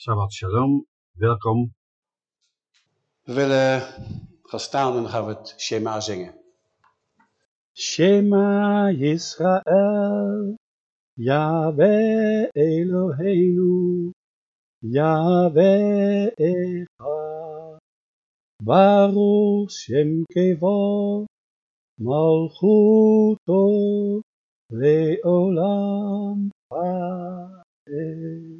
Shabbat shalom, welkom. We willen gaan staan en dan gaan we het Shema zingen. Shema Yisrael, Yahweh Eloheinu, Yahweh Echad, Baruch Shem Kevo, Malchuto, Leolam Vaed.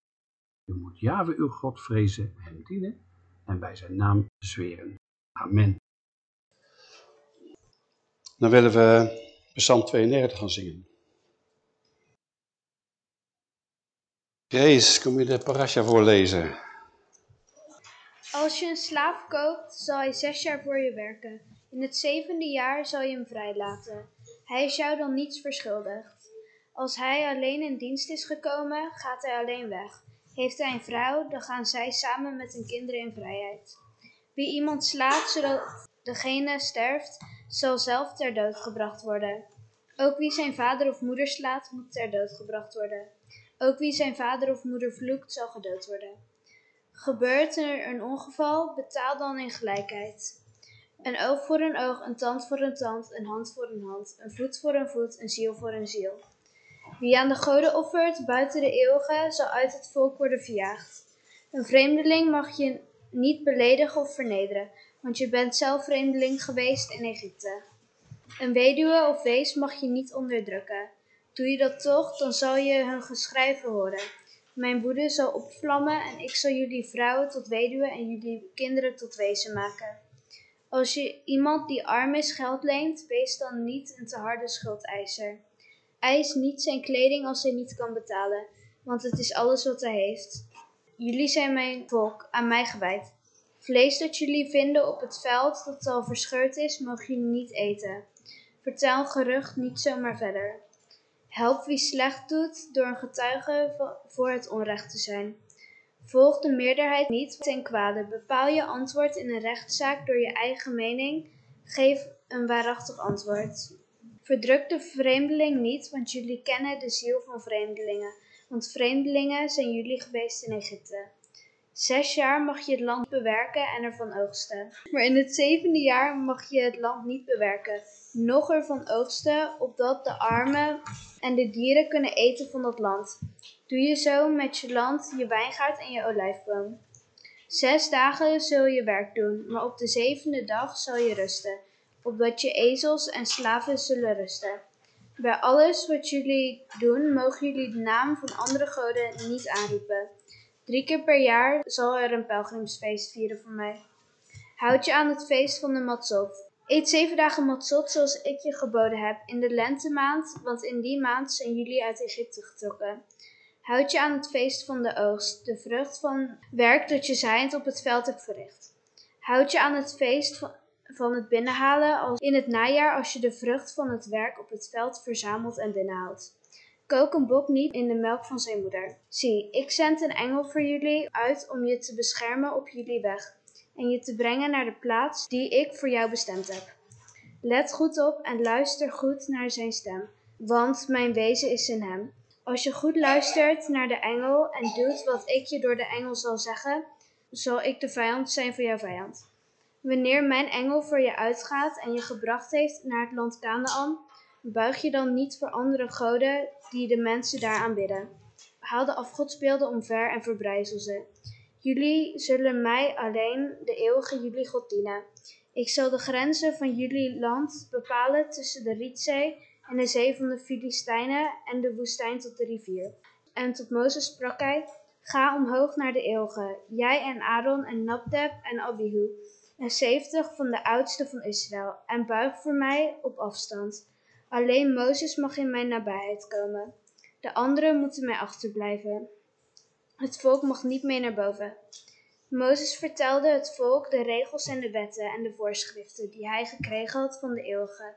U moet Yahweh uw God vrezen, hem dienen en bij zijn naam zweren. Amen. Dan willen we Psalm 32 gaan zingen. Grace, kom je de parasha voorlezen? Als je een slaaf koopt, zal hij zes jaar voor je werken. In het zevende jaar zal je hem vrijlaten. Hij is jou dan niets verschuldigd. Als hij alleen in dienst is gekomen, gaat hij alleen weg. Heeft hij een vrouw, dan gaan zij samen met hun kinderen in vrijheid. Wie iemand slaat zodat degene sterft, zal zelf ter dood gebracht worden. Ook wie zijn vader of moeder slaat, moet ter dood gebracht worden. Ook wie zijn vader of moeder vloekt, zal gedood worden. Gebeurt er een ongeval, betaal dan in gelijkheid. Een oog voor een oog, een tand voor een tand, een hand voor een hand, een voet voor een voet, een ziel voor een ziel. Wie aan de goden offert buiten de eeuwige, zal uit het volk worden verjaagd. Een vreemdeling mag je niet beledigen of vernederen, want je bent zelf vreemdeling geweest in Egypte. Een weduwe of wees mag je niet onderdrukken. Doe je dat toch, dan zal je hun geschrijven horen. Mijn woede zal opvlammen en ik zal jullie vrouwen tot weduwe en jullie kinderen tot wezen maken. Als je iemand die arm is geld leent, wees dan niet een te harde schuldeiser. Eis niet zijn kleding als hij niet kan betalen, want het is alles wat hij heeft. Jullie zijn mijn volk, aan mij gewijd. Vlees dat jullie vinden op het veld dat al verscheurd is, mogen jullie niet eten. Vertel gerucht niet zomaar verder. Help wie slecht doet door een getuige voor het onrecht te zijn. Volg de meerderheid niet ten kwade. Bepaal je antwoord in een rechtszaak door je eigen mening. Geef een waarachtig antwoord. Verdruk de vreemdeling niet, want jullie kennen de ziel van vreemdelingen. Want vreemdelingen zijn jullie geweest in Egypte. Zes jaar mag je het land bewerken en ervan oogsten. Maar in het zevende jaar mag je het land niet bewerken, noch ervan oogsten, opdat de armen en de dieren kunnen eten van dat land. Doe je zo met je land, je wijngaard en je olijfboom. Zes dagen zul je werk doen, maar op de zevende dag zal je rusten, opdat je ezels en slaven zullen rusten. Bij alles wat jullie doen, mogen jullie de naam van andere goden niet aanroepen. Drie keer per jaar zal er een pelgrimsfeest vieren voor mij. Houd je aan het feest van de Matzot. Eet zeven dagen Matzot zoals ik je geboden heb in de lentemaand, want in die maand zijn jullie uit Egypte getrokken. Houd je aan het feest van de oogst, de vrucht van werk dat je zaaiend op het veld hebt verricht. Houd je aan het feest van, het binnenhalen als in het najaar als je de vrucht van het werk op het veld verzamelt en binnenhaalt. Kook een bok niet in de melk van zijn moeder. Zie, ik zend een engel voor jullie uit om je te beschermen op jullie weg en je te brengen naar de plaats die ik voor jou bestemd heb. Let goed op en luister goed naar zijn stem, want mijn wezen is in hem. Als je goed luistert naar de engel en doet wat ik je door de engel zal zeggen, zal ik de vijand zijn van jouw vijand. Wanneer mijn engel voor je uitgaat en je gebracht heeft naar het land Canaan, buig je dan niet voor andere goden die de mensen daar aanbidden. Haal de afgodsbeelden omver en verbrijzel ze. Jullie zullen mij alleen, de eeuwige jullie God, dienen. Ik zal de grenzen van jullie land bepalen tussen de Rietzee en de zee van de Filistijnen en de woestijn tot de rivier. En tot Mozes sprak hij, ga omhoog naar de eeuwige, jij en Aaron en Nabdeb en Abihu, en zeventig van de oudsten van Israël, en buig voor mij op afstand. Alleen Mozes mag in mijn nabijheid komen. De anderen moeten mij achterblijven. Het volk mag niet mee naar boven. Mozes vertelde het volk de regels en de wetten en de voorschriften die hij gekregen had van de eeuwige.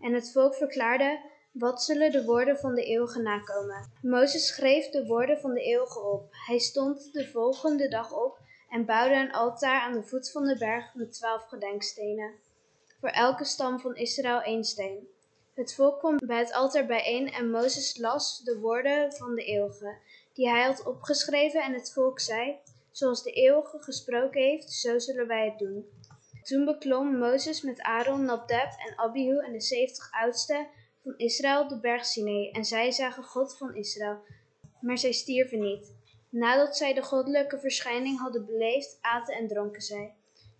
En het volk verklaarde, wat zullen de woorden van de eeuwige nakomen? Mozes schreef de woorden van de eeuwige op. Hij stond de volgende dag op en bouwde een altaar aan de voet van de berg met twaalf gedenkstenen. Voor elke stam van Israël één steen. Het volk kwam bij het altaar bijeen en Mozes las de woorden van de eeuwige, die hij had opgeschreven en het volk zei, zoals de eeuwige gesproken heeft, zo zullen wij het doen. Toen beklom Mozes met Aaron, Nadab en Abihu en de zeventig oudsten van Israël de berg Sinai en zij zagen God van Israël, maar zij stierven niet. Nadat zij de goddelijke verschijning hadden beleefd, aten en dronken zij.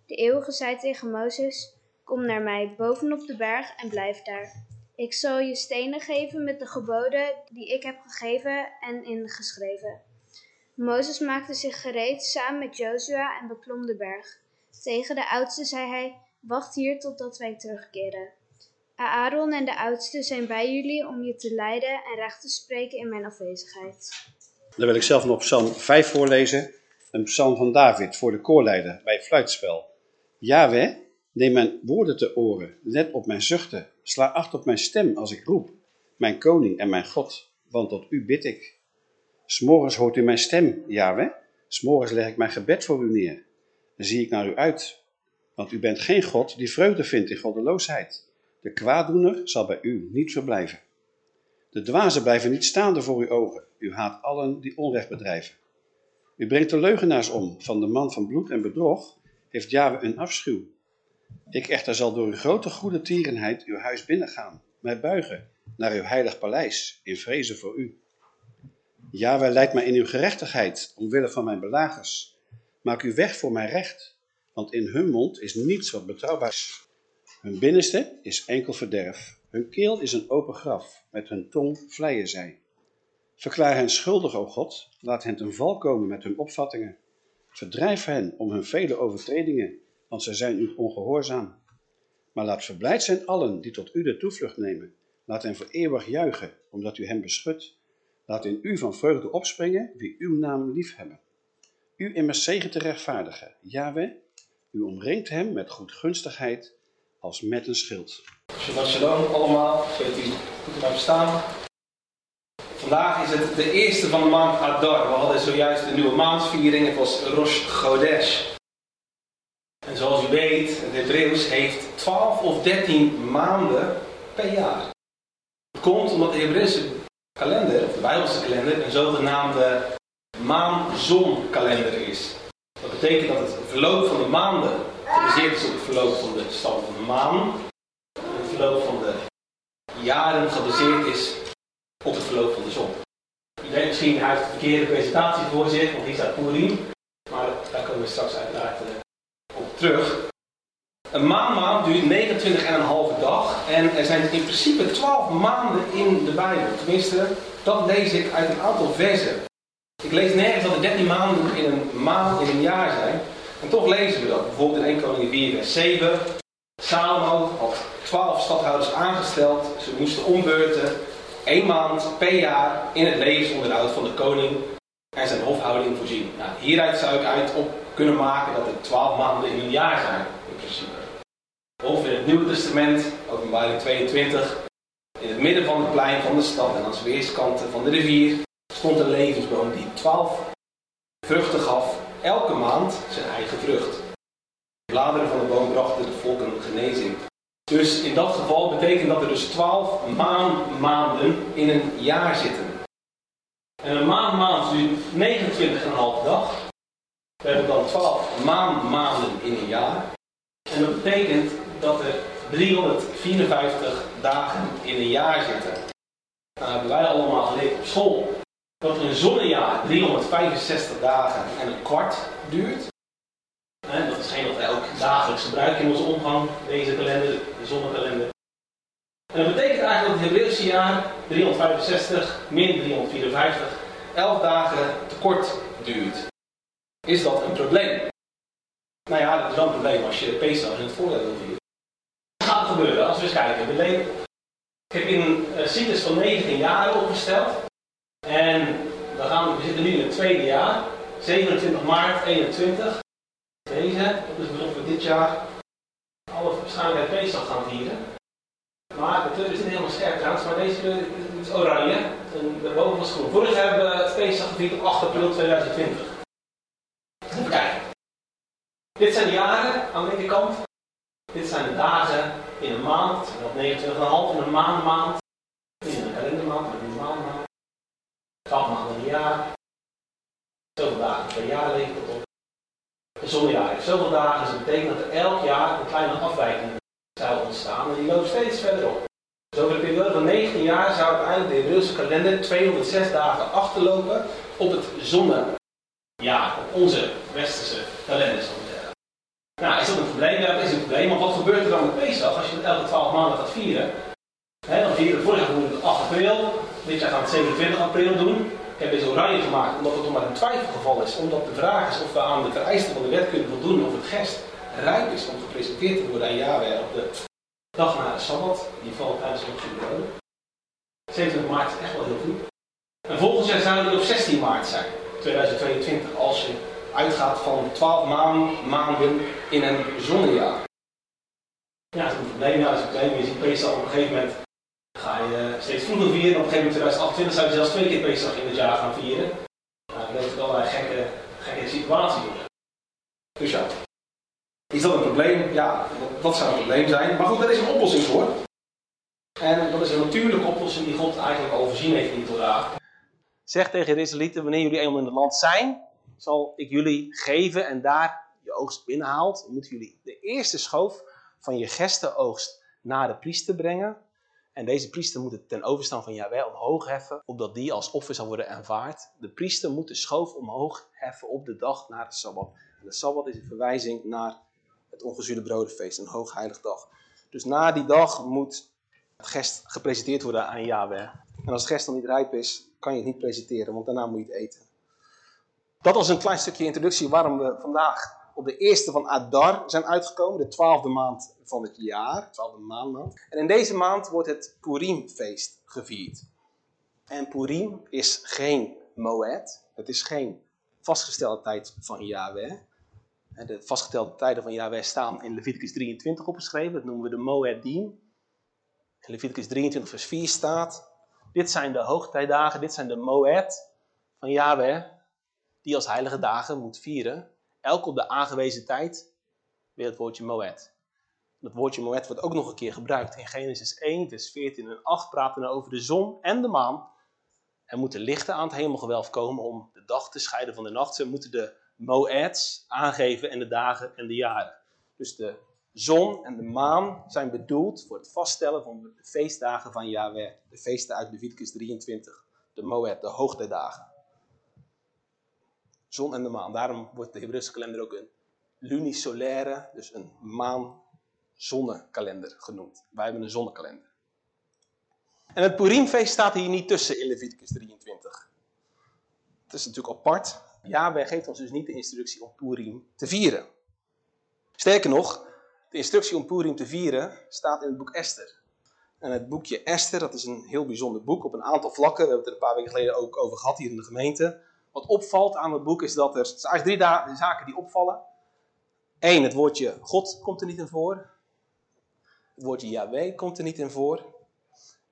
De eeuwige zei tegen Mozes, kom naar mij bovenop de berg en blijf daar. Ik zal je stenen geven met de geboden die ik heb gegeven en ingeschreven. Mozes maakte zich gereed samen met Jozua en beklom de berg. Tegen de oudste zei hij, wacht hier totdat wij terugkeren. Aaron en de oudsten zijn bij jullie om je te leiden en recht te spreken in mijn afwezigheid. Dan wil ik zelf nog Psalm 5 voorlezen. Een psalm van David voor de koorleider bij het fluitspel. Yahweh, neem mijn woorden te oren, let op mijn zuchten, sla acht op mijn stem als ik roep, mijn koning en mijn God, want tot u bid ik. S'morgens hoort u mijn stem, Yahweh, s'morgens leg ik mijn gebed voor u neer. Dan zie ik naar u uit, want u bent geen God die vreugde vindt in goddeloosheid. De kwaaddoener zal bij u niet verblijven. De dwazen blijven niet staande voor uw ogen. U haat allen die onrecht bedrijven. U brengt de leugenaars om. Van de man van bloed en bedrog heeft Jahwe een afschuw. Ik echter zal door uw grote goede tierenheid uw huis binnengaan, mij buigen naar uw heilig paleis, in vrezen voor u. Jahwe leidt mij in uw gerechtigheid, omwille van mijn belagers. Maak u weg voor mijn recht, want in hun mond is niets wat betrouwbaar is. Hun binnenste is enkel verderf. Hun keel is een open graf, met hun tong vleien zij. Verklaar hen schuldig, o God, laat hen ten val komen met hun opvattingen. Verdrijf hen om hun vele overtredingen, want zij zijn u ongehoorzaam. Maar laat verblijd zijn allen die tot u de toevlucht nemen. Laat hen voor eeuwig juichen, omdat u hen beschut. Laat in u van vreugde opspringen wie uw naam liefhebben. U immers zegen te rechtvaardigen, Yahweh, u omringt hem met goedgunstigheid als met een schild. Shabbat shalom allemaal, weet u goed erbij staan. Vandaag is het de eerste van de maand Adar. We hadden zojuist de nieuwe maandviering, het was Rosh Chodesh. En zoals u weet, het Hebreeuws heeft 12 of 13 maanden per jaar. Het komt omdat de Hebreeuwse kalender, de Bijbelse kalender, een zogenaamde maan-zon-kalender is. Dat betekent dat het verloop van de maanden gebaseerd is op het verloop van de stand van de maan. En het verloop van de jaren gebaseerd is op het verloop van de zon. Denkt misschien, heeft de verkeerde presentatie voor zich, want hier staat Purim. Maar daar komen we straks uiteraard eh, op terug. Een maanmaand duurt 29,5 dag en er zijn in principe 12 maanden in de Bijbel. Tenminste, dat lees ik uit een aantal versen. Ik lees nergens dat er 13 maanden in een maand in een jaar zijn. En toch lezen we dat. Bijvoorbeeld in 1 Koning 4 vers 7. Salomo had 12 stadhouders aangesteld. Ze moesten ombeurten één maand per jaar in het levensonderhoud van de koning en zijn hofhouding voorzien. Nou, hieruit zou ik uit op kunnen maken dat er 12 maanden in een jaar zijn, in principe. Of in het Nieuwe Testament, openbaring 22, in het midden van het plein van de stad en aan de weerskanten van de rivier stond een levensboom die 12 vruchten gaf, elke maand zijn eigen vrucht. De bladeren van de boom brachten de volken genezing. Dus in dat geval betekent dat er dus 12 maanden in een jaar zitten. En een maand duurt 29,5 dag. We hebben dan 12 maanden in een jaar. En dat betekent dat er 354 dagen in een jaar zitten. Nou hebben wij allemaal geleerd op school dat een zonnejaar 365 dagen en een kwart duurt. Dat is geen wat wij ook dagelijks gebruiken in onze omgang, deze kalender, de zonnekalender. En dat betekent eigenlijk dat het Hebreeuwse jaar 365 min 354 11 dagen tekort duurt. Is dat een probleem? Nou ja, dat is wel een probleem als je Pesach in het voorjaar wil vieren. Wat gaat er gebeuren als we eens kijken? We leven... Ik heb een uh, cyclus van 19 jaar opgesteld. En we, gaan, we zitten nu in het tweede jaar. 27 maart 21. Deze, is alsof we dit jaar alle waarschijnlijkheid Pesach gaan vieren. Maar de kleur is niet helemaal scherp trouwens, maar deze kleur is oranje. En daarboven was groen. Vorig jaar hebben we Pesach gevierd op 8 april 2020. Even kijken. Dit zijn de jaren aan de linkerkant. Dit zijn de dagen in een maand. Dat 29,5 in een maandmaand. In een kalendermaand, in een maandmaand. 12 maanden in een jaar. Zoveel dagen per jaar levert het op. Een zonnejaar heeft zoveel dagen, dus dat betekent dat er elk jaar een kleine afwijking zou ontstaan. En die loopt steeds verder op. Dus over de periode van 19 jaar zou uiteindelijk de Hebreeuwse kalender 206 dagen achterlopen op het zonnejaar. Op onze westerse kalender. Nou, is dat een probleem? Ja, dat is een probleem. Maar wat gebeurt er dan met Pesach als je het elke 12 maanden gaat vieren? Dan vieren we vorig jaar het 8 april. Dit jaar gaan we het 27 april doen. Ik heb deze oranje gemaakt omdat het nog maar een twijfelgeval is. Omdat de vraag is of we aan de vereisten van de wet kunnen voldoen of het gest rijp is om gepresenteerd te worden aan Yahweh op de dag na de Sabbat. Die valt tijdens de broden. 27 maart is echt wel heel goed. En volgend jaar zou die op 16 maart zijn, 2022, als je uitgaat van 12 maan, maanden in een zonnejaar. Ja, dat is een probleem. Ja, dat is een probleem. Je ziet Pesach op een gegeven moment ga je steeds vroeger vieren. Op een gegeven moment 2028 zou je zelfs twee keer Pesach in het jaar gaan vieren. Nou, dat levert allerlei gekke, gekke situaties op. Dus ja, is dat een probleem? Ja, dat zou een probleem zijn. Maar goed, daar is een oplossing voor. En dat is een natuurlijke oplossing die God eigenlijk al voorzien heeft in die Torah. Zeg tegen de Israëlieten, wanneer jullie eenmaal in het land zijn, zal ik jullie geven en daar je oogst binnenhaalt, moeten jullie de eerste schoof van je gestenoogst naar de priester brengen. En deze priester moet het ten overstaan van Yahweh omhoog heffen, opdat die als offer zal worden aanvaard. De priester moet de schoof omhoog heffen op de dag na de Sabbat. En de Sabbat is een verwijzing naar het ongezuurde brodenfeest, een hoogheilig dag. Dus na die dag moet het gest gepresenteerd worden aan Yahweh. En als het gest dan niet rijp is, kan je het niet presenteren, want daarna moet je het eten. Dat was een klein stukje introductie waarom we vandaag op de eerste van Adar zijn uitgekomen, de twaalfde maand van het jaar, twaalfde maandmaand. En in deze maand wordt het Purimfeest gevierd. En Purim is geen Moed, het is geen vastgestelde tijd van Yahweh. De vastgestelde tijden van Yahweh staan in Leviticus 23 opgeschreven, dat noemen we de Moedim. In Leviticus 23 vers 4 staat, dit zijn de hoogtijdagen, dit zijn de Moed van Yahweh, die als heilige dagen moet vieren elk op de aangewezen tijd weer het woordje Moed. Dat woordje Moed wordt ook nog een keer gebruikt in Genesis 1, vers 14 en 8 praten we over de zon en de maan. Er moeten lichten aan het hemelgewelf komen om de dag te scheiden van de nacht. Ze moeten de Moeds aangeven en de dagen en de jaren. Dus de zon en de maan zijn bedoeld voor het vaststellen van de feestdagen van Yahweh. De feesten uit Leviticus 23. De Moed, de hoogtijdagen zon en de maan. Daarom wordt de Hebreeuwse kalender ook een lunisolaire, dus een maan-zonnekalender genoemd. Wij hebben een zonnekalender. En het Purimfeest staat hier niet tussen in Leviticus 23. Het is natuurlijk apart. Yahweh geeft ons dus niet de instructie om Purim te vieren. Sterker nog, de instructie om Purim te vieren staat in het boek Esther. En het boekje Esther, dat is een heel bijzonder boek op een aantal vlakken. We hebben het er een paar weken geleden ook over gehad hier in de gemeente. Wat opvalt aan het boek is dat er, eigenlijk drie zaken die opvallen. Eén, het woordje God komt er niet in voor. Het woordje Yahweh komt er niet in voor.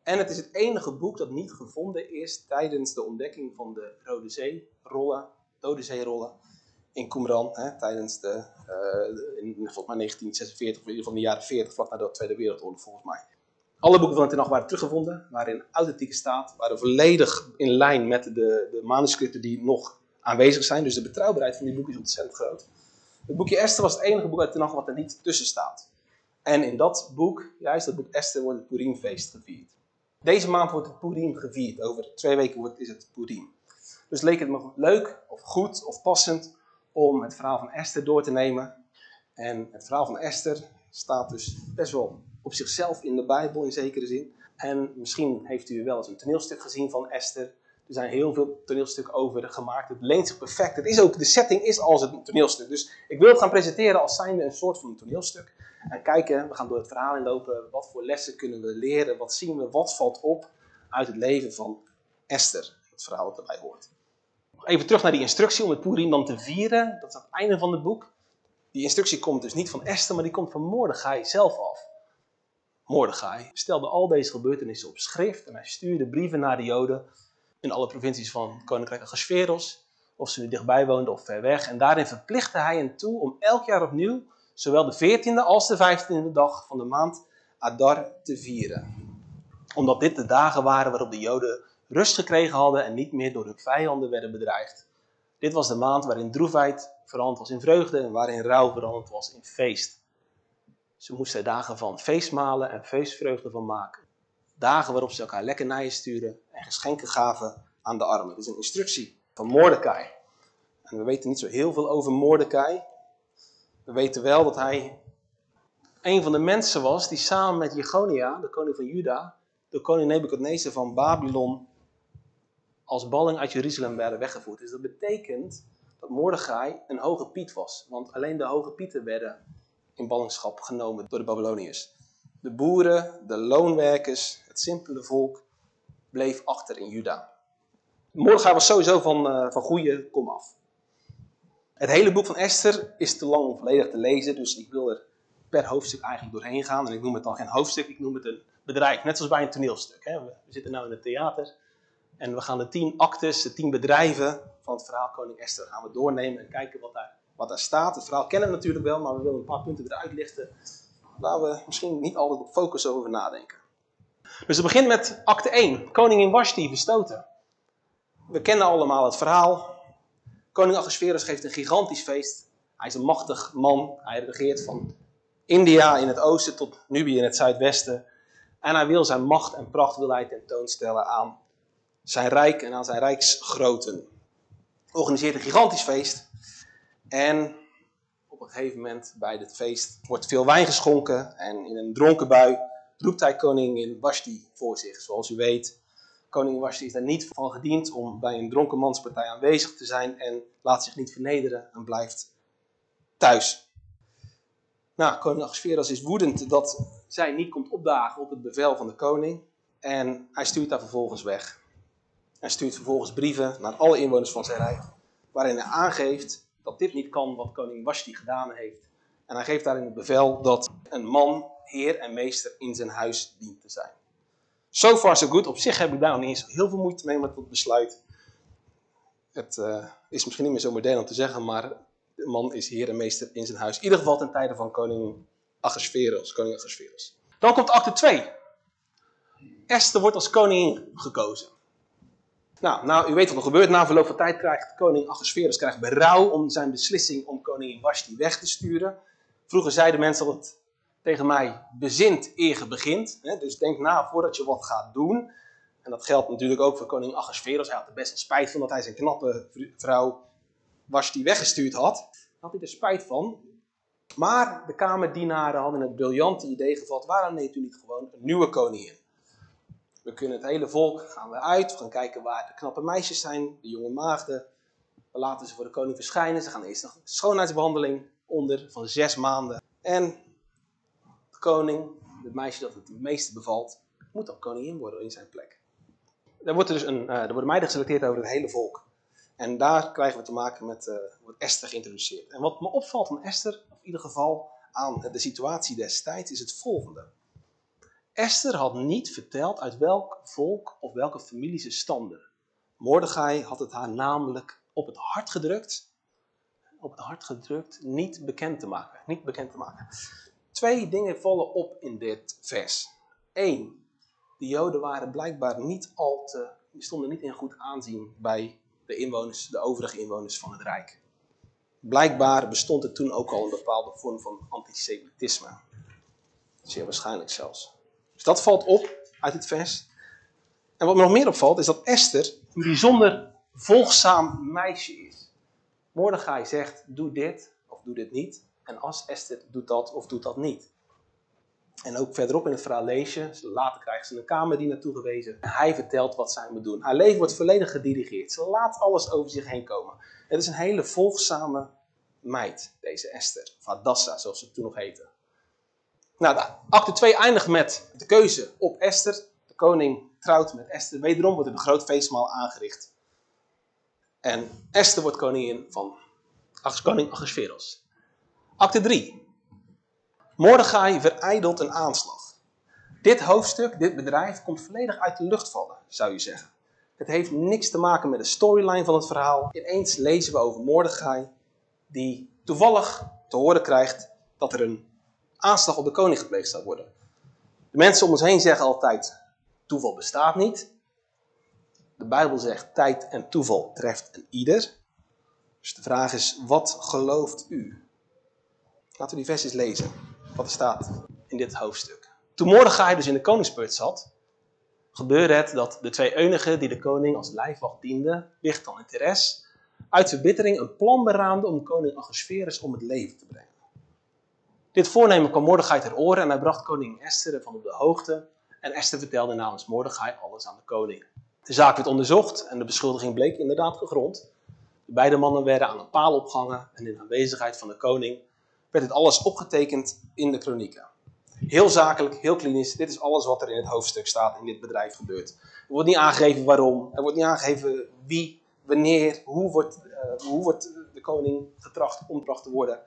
En het is het enige boek dat niet gevonden is tijdens de ontdekking van de Rode Zee-rollen, Dode Zee-rollen in Qumran, hè, tijdens de, uh, in, volgens mij 1946 of in ieder geval de jaren 40, vlak na de Tweede Wereldoorlog volgens mij. Alle boeken van de Tenach waren teruggevonden, waren in authentieke staat, waren volledig in lijn met de, de manuscripten die nog aanwezig zijn. Dus de betrouwbaarheid van die boeken is ontzettend groot. Het boekje Esther was het enige boek uit Tenach wat er niet tussen staat. En in dat boek, juist dat boek Esther, wordt het Purimfeest gevierd. Deze maand wordt het Purim gevierd. Over twee weken wordt, is het Purim. Dus leek het me leuk of goed of passend om het verhaal van Esther door te nemen. En het verhaal van Esther staat dus best wel op zichzelf in de Bijbel in zekere zin. En misschien heeft u wel eens een toneelstuk gezien van Esther. Er zijn heel veel toneelstukken over gemaakt. Het leent zich perfect. Het is ook, de setting is als een toneelstuk. Dus ik wil het gaan presenteren als zijnde een soort van toneelstuk. En kijken, we gaan door het verhaal inlopen. Wat voor lessen kunnen we leren? Wat zien we? Wat valt op uit het leven van Esther? Het verhaal dat erbij hoort. Even terug naar die instructie om het Purim dan te vieren. Dat is aan het einde van het boek. Die instructie komt dus niet van Esther, maar die komt van Mordechai zelf af. Mordechai stelde al deze gebeurtenissen op schrift en hij stuurde brieven naar de Joden in alle provincies van Koninkrijk Ahasveros, of ze nu dichtbij woonden of ver weg. En daarin verplichtte hij hen toe om elk jaar opnieuw zowel de 14e als de 15e dag van de maand Adar te vieren. Omdat dit de dagen waren waarop de Joden rust gekregen hadden en niet meer door hun vijanden werden bedreigd. Dit was de maand waarin droefheid veranderd was in vreugde en waarin rouw veranderd was in feest. Ze moesten dagen van feestmalen en feestvreugde van maken. Dagen waarop ze elkaar lekkernijen sturen en geschenken gaven aan de armen. Dit is een instructie van Mordecai. En we weten niet zo heel veel over Mordecai. We weten wel dat hij een van de mensen was die samen met Jegonia, de koning van Juda, de koning Nebuchadnezzar van Babylon, als balling uit Jeruzalem werden weggevoerd. Dus dat betekent dat Mordechai een hoge piet was. Want alleen de hoge pieten werden in ballingschap genomen door de Babyloniërs. De boeren, de loonwerkers, het simpele volk bleef achter in Juda. Mordechai was sowieso van, uh, van goede kom af. Het hele boek van Esther is te lang om volledig te lezen, dus ik wil er per hoofdstuk eigenlijk doorheen gaan. En ik noem het dan geen hoofdstuk, ik noem het een bedrijf, net zoals bij een toneelstuk. Hè. We zitten nu in het theater en we gaan de tien actes, de tien bedrijven van het verhaal Koning Esther gaan we doornemen en kijken wat daar, wat daar staat. Het verhaal kennen we natuurlijk wel, maar we willen een paar punten eruit lichten waar we misschien niet altijd op focus over nadenken. Dus we beginnen met acte 1, koningin Vashti verstoten. We kennen allemaal het verhaal. Koning Ahasverus geeft een gigantisch feest. Hij is een machtig man. Hij regeert van India in het oosten tot Nubië in het zuidwesten. En hij wil zijn macht en pracht wil hij tentoonstellen aan zijn rijk en aan zijn rijksgroten. Organiseert een gigantisch feest. En op een gegeven moment bij dit feest wordt veel wijn geschonken. En in een dronken bui roept hij koningin Vashti voor zich. Zoals u weet, koningin Vashti is daar niet van gediend om bij een dronkenmanspartij aanwezig te zijn. En laat zich niet vernederen en blijft thuis. Nou, koning Ahasveros is woedend dat zij niet komt opdagen op het bevel van de koning. En hij stuurt haar vervolgens weg. Hij stuurt vervolgens brieven naar alle inwoners van zijn rijk. Waarin hij aangeeft dat dit niet kan wat koning Vashti gedaan heeft. En hij geeft daarin het bevel dat een man heer en meester in zijn huis dient te zijn. So far so good. Op zich heb ik daar niet eens heel veel moeite mee met het besluit. Het uh, is misschien niet meer zo modern om te zeggen, maar de man is heer en meester in zijn huis. In ieder geval ten tijde van koning Ahasveros. Koning. Dan komt acte 2. Esther wordt als koningin gekozen. Nou, nou, u weet wat er gebeurt. Na verloop van tijd krijgt koning Ahasverus krijgt berouw om zijn beslissing om koningin Vashti weg te sturen. Vroeger zeiden mensen altijd tegen mij, bezint eer je begint. Hè? Dus denk na voordat je wat gaat doen. En dat geldt natuurlijk ook voor koning Ahasverus. Hij had er best een spijt van dat hij zijn knappe vrouw Vashti weggestuurd had. Had hij er spijt van. Maar de kamerdienaren hadden het briljante idee gevat, waarom neemt u niet gewoon een nieuwe koningin? We kunnen het hele volk gaan we uit. We gaan kijken waar de knappe meisjes zijn, de jonge maagden. We laten ze voor de koning verschijnen. Ze gaan eerst een schoonheidsbehandeling onder van zes maanden. En de koning, het meisje dat het het meeste bevalt, moet dan koningin worden in zijn plek. Er, wordt dus een, er worden meiden geselecteerd over het hele volk. En daar krijgen we te maken met uh, wordt Esther geïntroduceerd. En wat me opvalt van Esther, of in ieder geval aan de situatie destijds, is het volgende. Esther had niet verteld uit welk volk of welke familie ze stamde. Mordechai had het haar namelijk op het hart gedrukt, op het hart gedrukt, niet bekend te maken. Niet bekend te maken. Twee dingen vallen op in dit vers. Eén, de Joden waren blijkbaar niet al te, stonden niet in goed aanzien bij de inwoners, de overige inwoners van het Rijk. Blijkbaar bestond er toen ook al een bepaalde vorm van antisemitisme. Zeer waarschijnlijk zelfs. Dus dat valt op uit het vers. En wat me nog meer opvalt is dat Esther een bijzonder volgzaam meisje is. Mordechai zegt, doe dit of doe dit niet. En als Esther doet dat of doet dat niet. En ook verderop in het verhaal lees je, later krijgen ze een kamer die naartoe gewezen. En hij vertelt wat zij moet doen. Haar leven wordt volledig gedirigeerd. Ze laat alles over zich heen komen. Het is een hele volgzame meid, deze Esther. Of zoals ze toen nog heette. Nou, acte 2 eindigt met de keuze op Esther. De koning trouwt met Esther. Wederom wordt er een groot feestmaal aangericht. En Esther wordt koningin van koning Ahasveros. Acte 3. Mordechai verijdelt een aanslag. Dit hoofdstuk, dit bedrijf, komt volledig uit de lucht vallen, zou je zeggen. Het heeft niks te maken met de storyline van het verhaal. Ineens lezen we over Mordechai, die toevallig te horen krijgt dat er een aanslag op de koning gepleegd zou worden. De mensen om ons heen zeggen altijd, toeval bestaat niet. De Bijbel zegt, tijd en toeval treft een ieder. Dus de vraag is, wat gelooft u? Laten we die versies lezen, wat er staat in dit hoofdstuk. Toen Mordechai dus in de koningsput zat, gebeurde het dat de twee eunigen die de koning als lijfwacht dienden, Wichtan en Teres, uit verbittering een plan beraamden om koning Ahasverus om het leven te brengen. Dit voornemen kwam Mordechai ter oren en hij bracht koning Esther ervan op de hoogte. En Esther vertelde namens Mordechai alles aan de koning. De zaak werd onderzocht en de beschuldiging bleek inderdaad gegrond. De beide mannen werden aan een paal opgehangen en in aanwezigheid van de koning werd dit alles opgetekend in de kronieken. Heel zakelijk, heel klinisch. Dit is alles wat er in het hoofdstuk staat in dit bedrijf gebeurt. Er wordt niet aangegeven waarom. Er wordt niet aangegeven wie, wanneer, hoe wordt, uh, hoe wordt de koning getracht omgebracht te worden.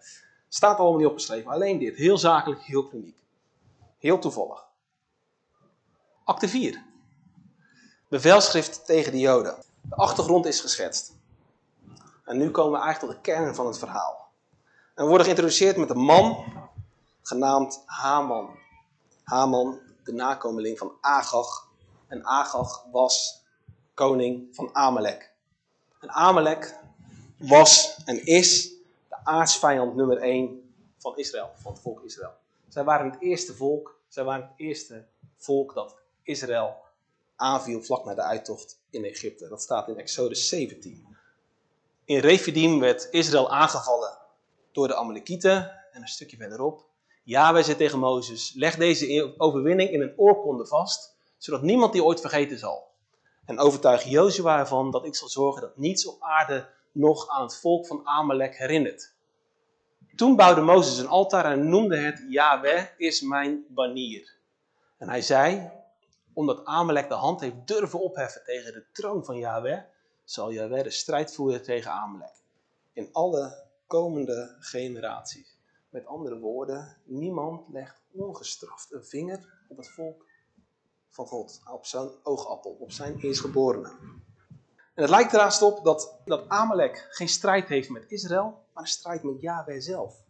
Staat allemaal niet opgeschreven. Alleen dit. Heel zakelijk, heel kliniek. Heel toevallig. Acte 4. Bevelschrift tegen de Joden. De achtergrond is geschetst. En nu komen we eigenlijk tot de kern van het verhaal. En we worden geïntroduceerd met een man genaamd Haman. Haman, de nakomeling van Agag. En Agag was koning van Amalek. En Amalek was en is de aardsvijand nummer 1 van Israël, van het volk Israël. Zij waren het eerste volk, zij waren het eerste volk dat Israël aanviel vlak na de uittocht in Egypte. Dat staat in Exodus 17. In Rephidim werd Israël aangevallen door de Amalekieten en een stukje verderop. Yahweh zei tegen Mozes, leg deze overwinning in een oorkonde vast, zodat niemand die ooit vergeten zal. En overtuig Jozua ervan dat ik zal zorgen dat niets op aarde nog aan het volk van Amalek herinnert. Toen bouwde Mozes een altaar en noemde het Yahweh is mijn banier. En hij zei, omdat Amalek de hand heeft durven opheffen tegen de troon van Yahweh, zal Yahweh de strijd voeren tegen Amalek. In alle komende generaties. Met andere woorden, niemand legt ongestraft een vinger op het volk van God, op zijn oogappel, op zijn eerstgeborene. En het lijkt ernaast op dat, dat Amalek geen strijd heeft met Israël, maar een strijd met Yahweh zelf.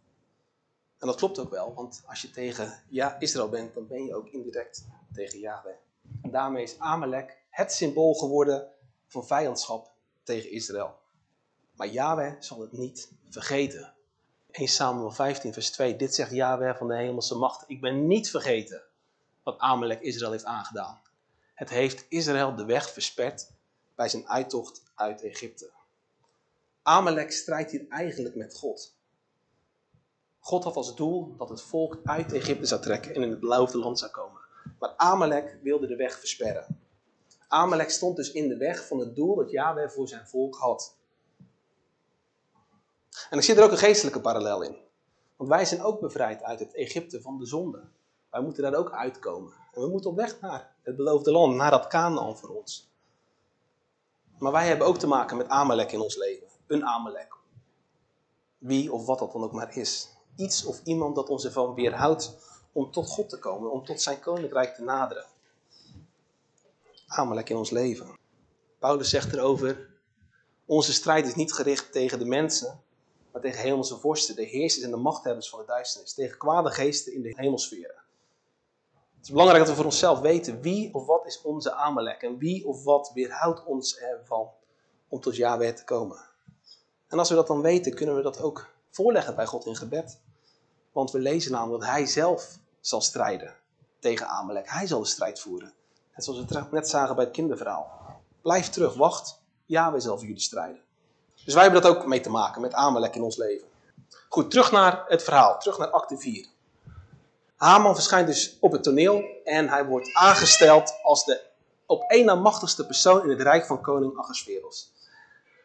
En dat klopt ook wel, want als je tegen ja, Israël bent, dan ben je ook indirect tegen Yahweh. En daarmee is Amalek het symbool geworden van vijandschap tegen Israël. Maar Yahweh zal het niet vergeten. 1 Samuel 15 vers 2, dit zegt Yahweh van de hemelse macht. Ik ben niet vergeten wat Amalek Israël heeft aangedaan. Het heeft Israël de weg versperd bij zijn uittocht uit Egypte. Amalek strijdt hier eigenlijk met God. God had als doel dat het volk uit Egypte zou trekken en in het beloofde land zou komen. Maar Amalek wilde de weg versperren. Amalek stond dus in de weg van het doel dat Yahweh voor zijn volk had. En ik zie er ook een geestelijke parallel in. Want wij zijn ook bevrijd uit het Egypte van de zonde. Wij moeten daar ook uitkomen. En we moeten op weg naar het beloofde land, naar dat Canaan voor ons. Maar wij hebben ook te maken met Amalek in ons leven. Een Amalek. Wie of wat dat dan ook maar is. Iets of iemand dat ons ervan weerhoudt om tot God te komen, om tot zijn koninkrijk te naderen. Amalek in ons leven. Paulus zegt erover, onze strijd is niet gericht tegen de mensen, maar tegen hemelse vorsten, de heersers en de machthebbers van de duisternis, tegen kwade geesten in de hemelsferen. Het is belangrijk dat we voor onszelf weten wie of wat is onze Amalek en wie of wat weerhoudt ons ervan om tot Yahweh te komen. En als we dat dan weten, kunnen we dat ook voorleggen bij God in gebed. Want we lezen namelijk dat hij zelf zal strijden tegen Amalek. Hij zal de strijd voeren. Net zoals we net zagen bij het kinderverhaal. Blijf terug, wacht Yahweh zal voor jullie strijden. Dus wij hebben dat ook mee te maken met Amalek in ons leven. Goed, terug naar het verhaal, terug naar acte 4. Haman verschijnt dus op het toneel en hij wordt aangesteld als de op één na machtigste persoon in het rijk van koning Ahasveros.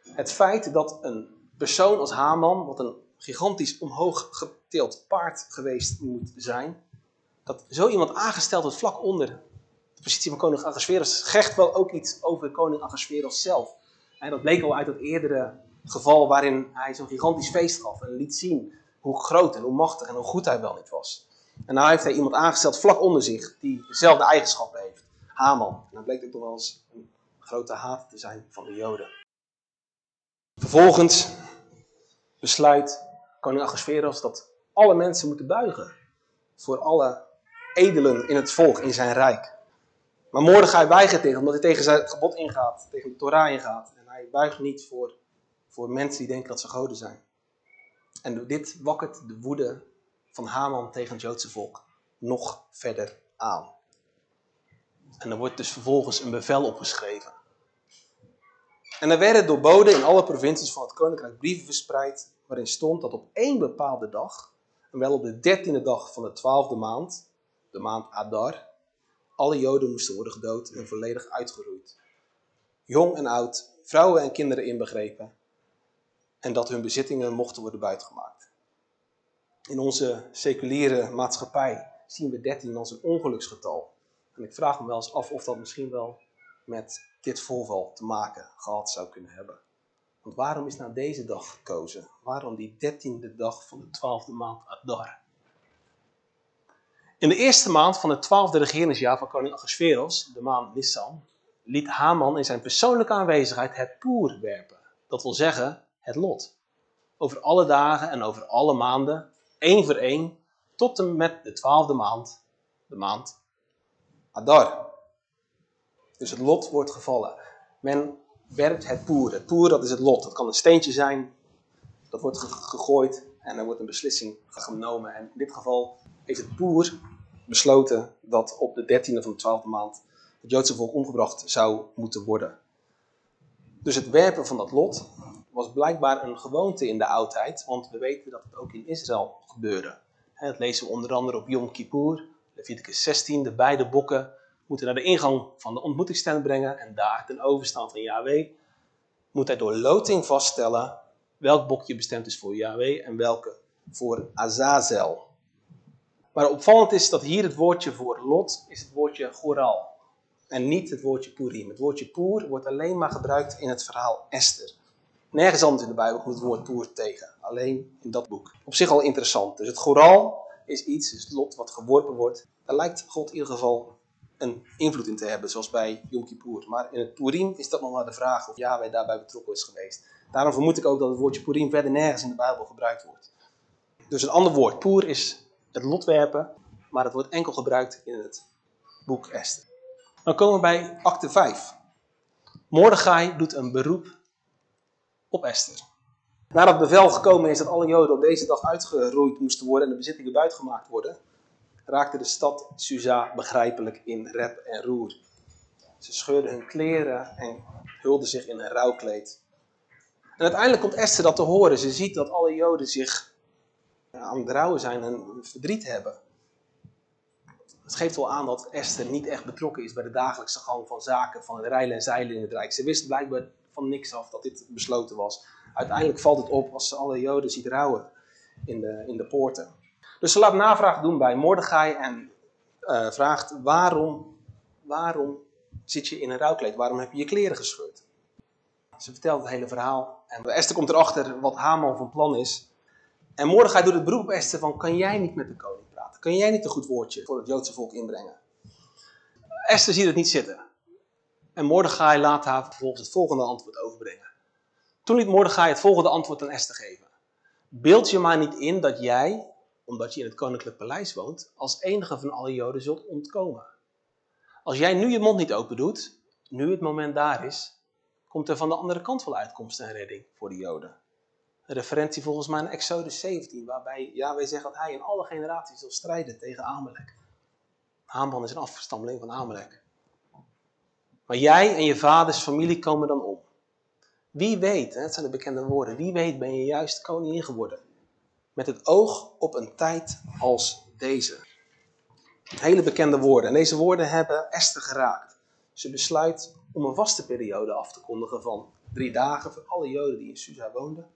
Het feit dat een persoon als Haman, wat een gigantisch omhoog getild paard geweest moet zijn, dat zo iemand aangesteld wordt vlak onder de positie van koning Ahasveros, geeft wel ook iets over koning Ahasveros zelf. En dat bleek al uit het eerdere geval waarin hij zo'n gigantisch feest gaf en liet zien hoe groot en hoe machtig en hoe goed hij wel niet was. En nou heeft hij iemand aangesteld vlak onder zich die dezelfde eigenschappen heeft. Haman. En dat bleek ook nog wel eens een grote haat te zijn van de Joden. Vervolgens besluit koning Ahasveros dat alle mensen moeten buigen voor alle edelen in het volk, in zijn rijk. Maar Mordechai weigert dit, omdat hij tegen zijn gebod ingaat, tegen de Torah ingaat. En hij buigt niet voor, voor mensen die denken dat ze goden zijn. En dit wakkert de woede van Haman tegen het Joodse volk nog verder aan. En er wordt dus vervolgens een bevel opgeschreven. En er werden door boden in alle provincies van het koninkrijk brieven verspreid, waarin stond dat op één bepaalde dag, en wel op de dertiende dag van de twaalfde maand, de maand Adar, alle Joden moesten worden gedood en volledig uitgeroeid. Jong en oud, vrouwen en kinderen inbegrepen, en dat hun bezittingen mochten worden buitgemaakt. In onze seculiere maatschappij zien we 13 als een ongeluksgetal. En ik vraag me wel eens af of dat misschien wel met dit voorval te maken gehad zou kunnen hebben. Want waarom is nou deze dag gekozen? Waarom die dertiende dag van de twaalfde maand Adar? In de eerste maand van het twaalfde regeringsjaar van koning Ahasveros, de maand Nissan, liet Haman in zijn persoonlijke aanwezigheid het poer werpen. Dat wil zeggen, het lot. Over alle dagen en over alle maanden, één voor één, tot en met de twaalfde maand, de maand Adar. Dus het lot wordt gevallen. Men werpt het poer. Het poer, dat is het lot. Dat kan een steentje zijn, dat wordt gegooid en er wordt een beslissing genomen. En in dit geval heeft het poer besloten dat op de dertiende van de twaalfde maand het Joodse volk omgebracht zou moeten worden. Dus het werpen van dat lot was blijkbaar een gewoonte in de oudheid, want we weten dat het ook in Israël gebeurde. Dat lezen we onder andere op Yom Kippur, Leviticus 16. De beide bokken moeten naar de ingang van de ontmoetingstent brengen en daar ten overstaan van Yahweh moet hij door loting vaststellen welk bokje bestemd is voor Yahweh en welke voor Azazel. Maar opvallend is dat hier het woordje voor lot is het woordje goral en niet het woordje purim. Het woordje poer wordt alleen maar gebruikt in het verhaal Esther. Nergens anders in de Bijbel komt het woord poer tegen. Alleen in dat boek. Op zich al interessant. Dus het goral is iets, is het lot wat geworpen wordt. Daar lijkt God in ieder geval een invloed in te hebben, zoals bij Yom Kippur. Maar in het Purim is dat nog maar de vraag of Yahweh daarbij betrokken is geweest. Daarom vermoed ik ook dat het woordje Purim verder nergens in de Bijbel gebruikt wordt. Dus een ander woord, Poer, is het lot werpen, maar het wordt enkel gebruikt in het boek Esther. Dan komen we bij acte 5. Mordechai doet een beroep op Esther. Nadat bevel gekomen is dat alle Joden op deze dag uitgeroeid moesten worden en de bezittingen buitgemaakt worden, raakte de stad Susa begrijpelijk in rep en roer. Ze scheurden hun kleren en hulden zich in een rouwkleed. En uiteindelijk komt Esther dat te horen. Ze ziet dat alle Joden zich aan het rouwen zijn en verdriet hebben. Het geeft wel aan dat Esther niet echt betrokken is bij de dagelijkse gang van zaken, van het rijlen en zeilen in het Rijk. Ze wist blijkbaar van niks af dat dit besloten was. Uiteindelijk valt het op als ze alle Joden ziet rouwen in de, in de poorten. Dus ze laat navraag doen bij Mordechai en uh, vraagt waarom, waarom zit je in een rouwkleed? Waarom heb je je kleren gescheurd? Ze vertelt het hele verhaal. En Esther komt erachter wat Haman van plan is. En Mordechai doet het beroep op Esther van, kan jij niet met de koning praten? Kan jij niet een goed woordje voor het Joodse volk inbrengen? Esther ziet het niet zitten. En Mordechai laat haar vervolgens het volgende antwoord overbrengen. Toen liet Mordechai het volgende antwoord aan Esther geven. Beeld je maar niet in dat jij, omdat je in het koninklijk paleis woont, als enige van alle Joden zult ontkomen. Als jij nu je mond niet open doet, nu het moment daar is, komt er van de andere kant wel uitkomst en redding voor de Joden. Een referentie volgens mij naar Exodus 17, waarbij Yahweh zegt dat hij in alle generaties zal strijden tegen Amalek. Haman is een afstammeling van Amalek. Maar jij en je vaders familie komen dan om. Wie weet, het zijn de bekende woorden, wie weet ben je juist koningin geworden. Met het oog op een tijd als deze. Hele bekende woorden. En deze woorden hebben Esther geraakt. Ze besluit om een vaste periode af te kondigen van drie dagen voor alle Joden die in Susa woonden.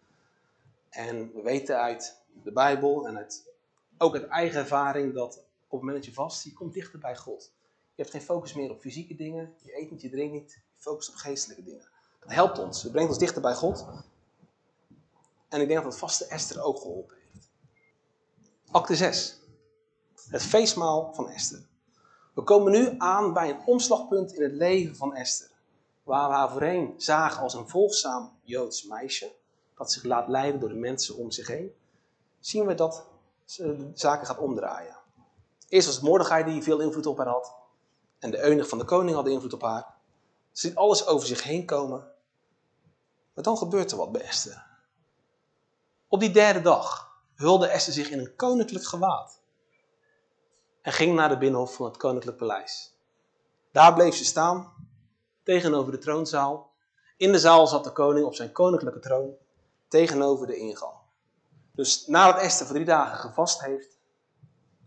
En we weten uit de Bijbel en uit, ook uit eigen ervaring dat op het moment je vast, je komt dichter bij God. Je hebt geen focus meer op fysieke dingen, je eet niet, je drinkt niet, je focust op geestelijke dingen. Dat helpt ons, het brengt ons dichter bij God. En ik denk dat het vaste Esther ook geholpen heeft. Acte 6. Het feestmaal van Esther. We komen nu aan bij een omslagpunt in het leven van Esther. Waar we haar voorheen zagen als een volgzaam Joods meisje, dat zich laat leiden door de mensen om zich heen, zien we dat ze de zaken gaat omdraaien. Eerst was het Mordechai die veel invloed op haar had. En de eunuch van de koning had invloed op haar. Ze ziet alles over zich heen komen. Maar dan gebeurt er wat bij Esther. Op die derde dag hulde Esther zich in een koninklijk gewaad. En ging naar de binnenhof van het koninklijk paleis. Daar bleef ze staan, tegenover de troonzaal. In de zaal zat de koning op zijn koninklijke troon, tegenover de ingang. Dus nadat Esther voor drie dagen gevast heeft,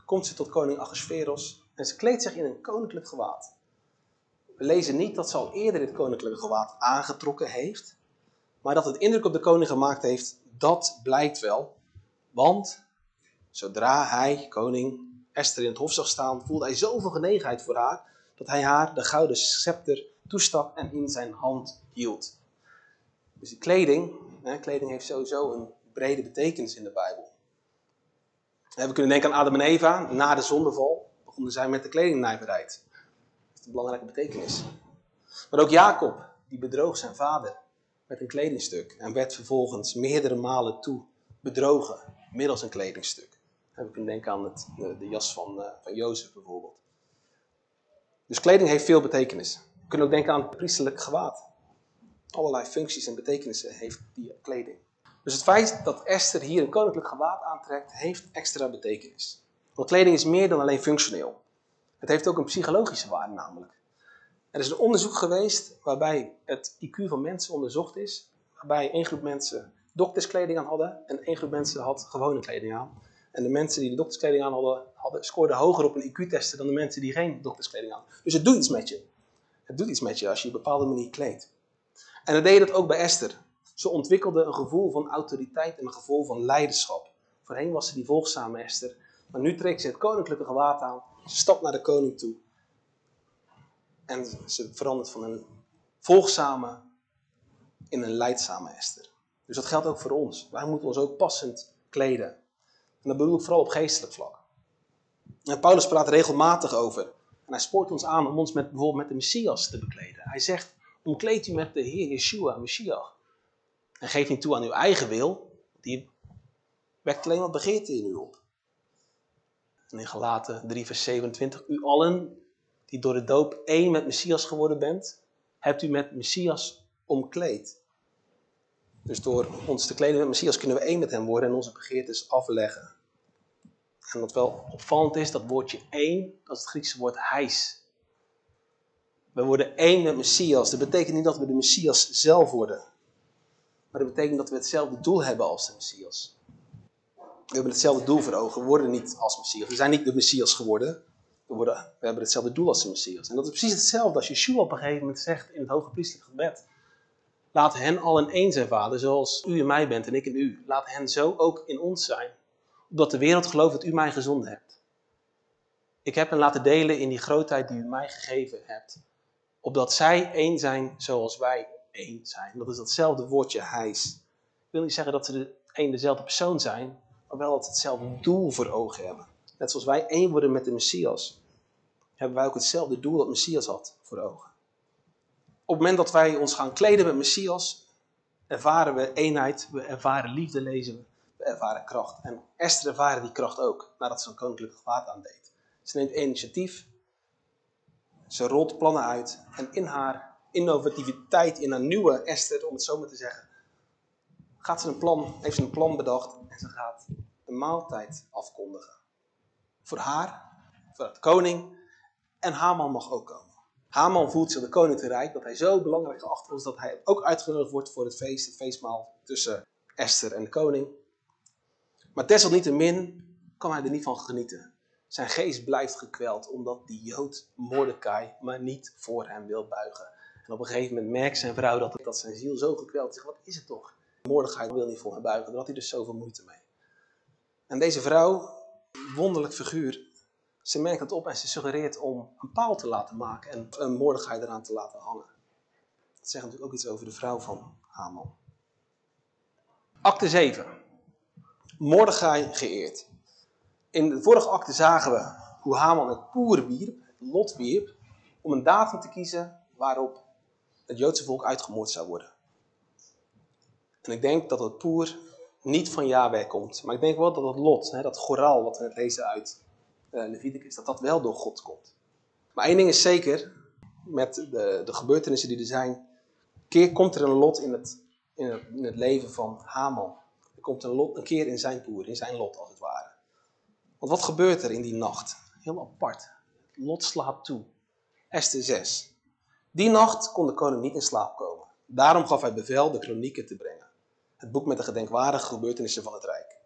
komt ze tot koning Ahasveros en ze kleedt zich in een koninklijk gewaad. We lezen niet dat ze al eerder dit koninklijke gewaad aangetrokken heeft, maar dat het indruk op de koning gemaakt heeft, dat blijkt wel. Want zodra hij, koning Esther, in het hof zag staan, voelde hij zoveel genegenheid voor haar, dat hij haar de gouden scepter toestak en in zijn hand hield. Dus die kleding, hè, kleding heeft sowieso een brede betekenis in de Bijbel. We kunnen denken aan Adam en Eva, na de zondeval begonnen zij met de kledingnijverheid. Dat heeft een belangrijke betekenis. Maar ook Jacob, die bedroog zijn vader met een kledingstuk en werd vervolgens meerdere malen toe bedrogen middels een kledingstuk. We kunnen denken aan het, de, jas van, uh, van Jozef bijvoorbeeld. Dus kleding heeft veel betekenis. We kunnen ook denken aan het priesterlijk gewaad. Allerlei functies en betekenissen heeft die kleding. Dus het feit dat Esther hier een koninklijk gewaad aantrekt, heeft extra betekenis. Want kleding is meer dan alleen functioneel. Het heeft ook een psychologische waarde namelijk. Er is een onderzoek geweest waarbij het IQ van mensen onderzocht is. Waarbij één groep mensen dokterskleding aan hadden en één groep mensen had gewone kleding aan. En de mensen die de dokterskleding aan hadden, hadden scoorden hoger op een IQ-testen dan de mensen die geen dokterskleding aan hadden. Dus het doet iets met je. Het doet iets met je als je op een bepaalde manier kleedt. En dat deed het ook bij Esther. Ze ontwikkelde een gevoel van autoriteit en een gevoel van leiderschap. Voorheen was ze die volgzame Esther. Maar nu trekt ze het koninklijke gewaad aan. Ze stapt naar de koning toe. En ze verandert van een volgzame in een leidzame Esther. Dus dat geldt ook voor ons. Wij moeten ons ook passend kleden. En dat bedoel ik vooral op geestelijk vlak. En Paulus praat regelmatig over. En hij spoort ons aan om ons met, bijvoorbeeld met de Messias te bekleden. Hij zegt, omkleed u met de Heer Yeshua, Messias. En geef niet toe aan uw eigen wil. Die wekt alleen wat begeerte in u op. En in Galaten 3 vers 27. U allen die door de doop één met Messias geworden bent, hebt u met Messias omkleed. Dus door ons te kleden met Messias kunnen we één met hem worden en onze begeertes afleggen. En wat wel opvallend is, dat woordje één, dat is het Griekse woord hijs. We worden één met Messias. Dat betekent niet dat we de Messias zelf worden. Maar dat betekent dat we hetzelfde doel hebben als de Messias. We hebben hetzelfde doel voor ogen. We worden niet als Messias. We zijn niet de Messias geworden. We, worden, we hebben hetzelfde doel als de Messias. En dat is precies hetzelfde als Yeshua op een gegeven moment zegt in het hoge priestelijk gebed. Laat hen al in één zijn, vader, zoals u in mij bent en ik in u. Laat hen zo ook in ons zijn. Opdat de wereld gelooft dat u mij gezonden hebt. Ik heb hen laten delen in die grootheid die u mij gegeven hebt. Opdat zij één zijn zoals wij één zijn. Dat is datzelfde woordje hijs. Ik wil niet zeggen dat ze de één dezelfde persoon zijn, maar wel dat ze hetzelfde doel voor ogen hebben. Net zoals wij één worden met de Messias, hebben wij ook hetzelfde doel dat Messias had voor ogen. Op het moment dat wij ons gaan kleden met Messias, ervaren we eenheid, we ervaren liefde, lezen we, we ervaren kracht. En Esther ervaren die kracht ook, nadat ze een koninklijk gewaad aandeed. Ze neemt initiatief, ze rolt plannen uit en in haar innovativiteit, in haar nieuwe Esther, om het zo maar te zeggen, gaat ze een plan, heeft ze een plan bedacht en ze gaat een maaltijd afkondigen. Voor haar, voor het koning en Haman mag ook komen. Haman voelt zich de koning te rijk, dat hij zo belangrijk geacht wordt dat hij ook uitgenodigd wordt voor het feest, het feestmaal tussen Esther en de koning. Maar desalniettemin kan hij er niet van genieten. Zijn geest blijft gekweld, omdat die Jood Mordecai maar niet voor hem wil buigen. En op een gegeven moment merkt zijn vrouw dat, dat zijn ziel zo gekweld is. Wat is het toch? Mordecai wil niet voor hem buigen, daar had hij dus zoveel moeite mee. En deze vrouw, wonderlijk figuur, ze merkt het op en ze suggereert om een paal te laten maken en een Mordechai eraan te laten hangen. Dat zegt natuurlijk ook iets over de vrouw van Haman. Acte 7. Mordechai geëerd. In de vorige acte zagen we hoe Haman het poer wierp, lot wierp, om een datum te kiezen waarop het Joodse volk uitgemoord zou worden. En ik denk dat het poer niet van Yahweh komt, maar ik denk wel dat het lot, dat goral wat we lezen uit Leviticus, dat dat wel door God komt. Maar één ding is zeker, met de, de gebeurtenissen die er zijn, keer komt er een lot in het, in het, in het leven van Haman. Er komt een, lot, een keer in zijn poer, in zijn lot als het ware. Want wat gebeurt er in die nacht? Heel apart. Lot slaapt toe. Esther 6. Die nacht kon de koning niet in slaap komen. Daarom gaf hij bevel de kronieken te brengen. Het boek met de gedenkwaardige gebeurtenissen van het Rijk.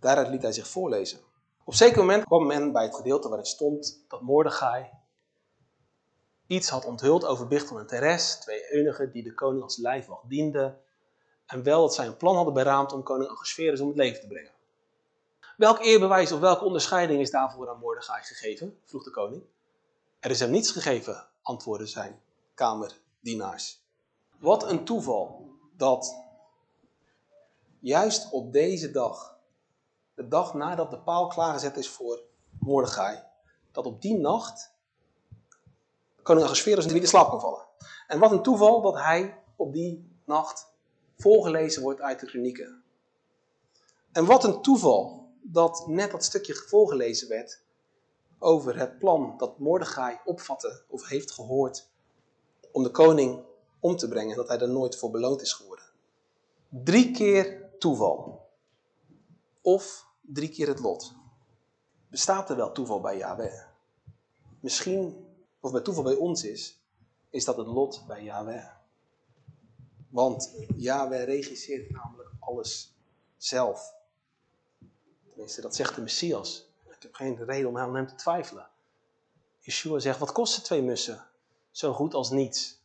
Daaruit liet hij zich voorlezen. Op een zeker moment kwam men bij het gedeelte waarin stond dat Mordechai iets had onthuld over Bichtel en Teres, twee eunigen die de koning als lijfwacht dienden, en wel dat zij een plan hadden beraamd om koning Ahasverus om het leven te brengen. Welk eerbewijs of welke onderscheiding is daarvoor aan Mordechai gegeven? vroeg de koning. Er is hem niets gegeven, antwoordden zijn kamerdienaars. Wat een toeval dat juist op deze dag de dag nadat de paal klaargezet is voor Mordechai, dat op die nacht koning Ahasverus niet in slaap kan vallen. En wat een toeval dat hij op die nacht voorgelezen wordt uit de kronieken. En wat een toeval dat net dat stukje voorgelezen werd over het plan dat Mordechai opvatte of heeft gehoord om de koning om te brengen, dat hij er nooit voor beloond is geworden. Drie keer toeval. Of drie keer het lot. Bestaat er wel toeval bij Yahweh? Misschien, of bij toeval bij ons is, is dat het lot bij Yahweh. Want Yahweh regisseert namelijk alles zelf. Tenminste, dat zegt de Messias. Ik heb geen reden om aan hem te twijfelen. Yeshua zegt, wat kosten twee mussen? Zo goed als niets.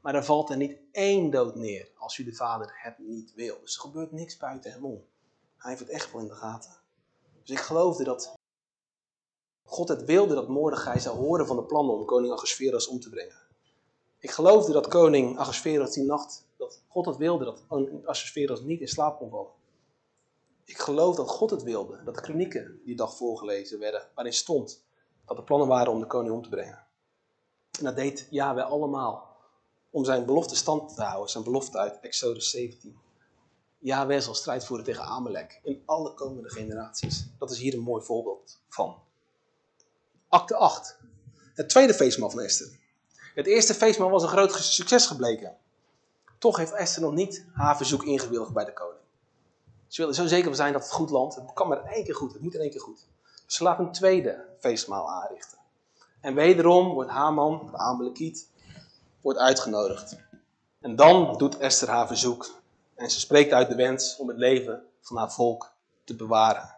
Maar er valt er niet één dood neer als u de Vader het niet wil. Dus er gebeurt niks buiten hem om. Hij heeft het echt wel in de gaten. Dus ik geloofde dat God het wilde dat Mordechai zou horen van de plannen om koning Ahasveros om te brengen. Ik geloofde dat koning Ahasveros die nacht, dat God het wilde dat Ahasveros niet in slaap kon vallen. Ik geloof dat God het wilde, dat de kronieken die dag voorgelezen werden, waarin stond dat er plannen waren om de koning om te brengen. En dat deed Yahweh allemaal om zijn belofte stand te houden, zijn belofte uit Exodus 17. Yahweh zal strijd voeren tegen Amalek in alle komende generaties. Dat is hier een mooi voorbeeld van. Acte 8. Het tweede feestmaal van Esther. Het eerste feestmaal was een groot succes gebleken. Toch heeft Esther nog niet haar verzoek ingewilligd bij de koning. Ze willen zo zeker zijn dat het goed landt. Het kan maar één keer goed. Het moet in één keer goed. Ze laat een tweede feestmaal aanrichten. En wederom wordt Haman, de Amalekiet, wordt uitgenodigd. En dan doet Esther haar verzoek en ze spreekt uit de wens om het leven van haar volk te bewaren,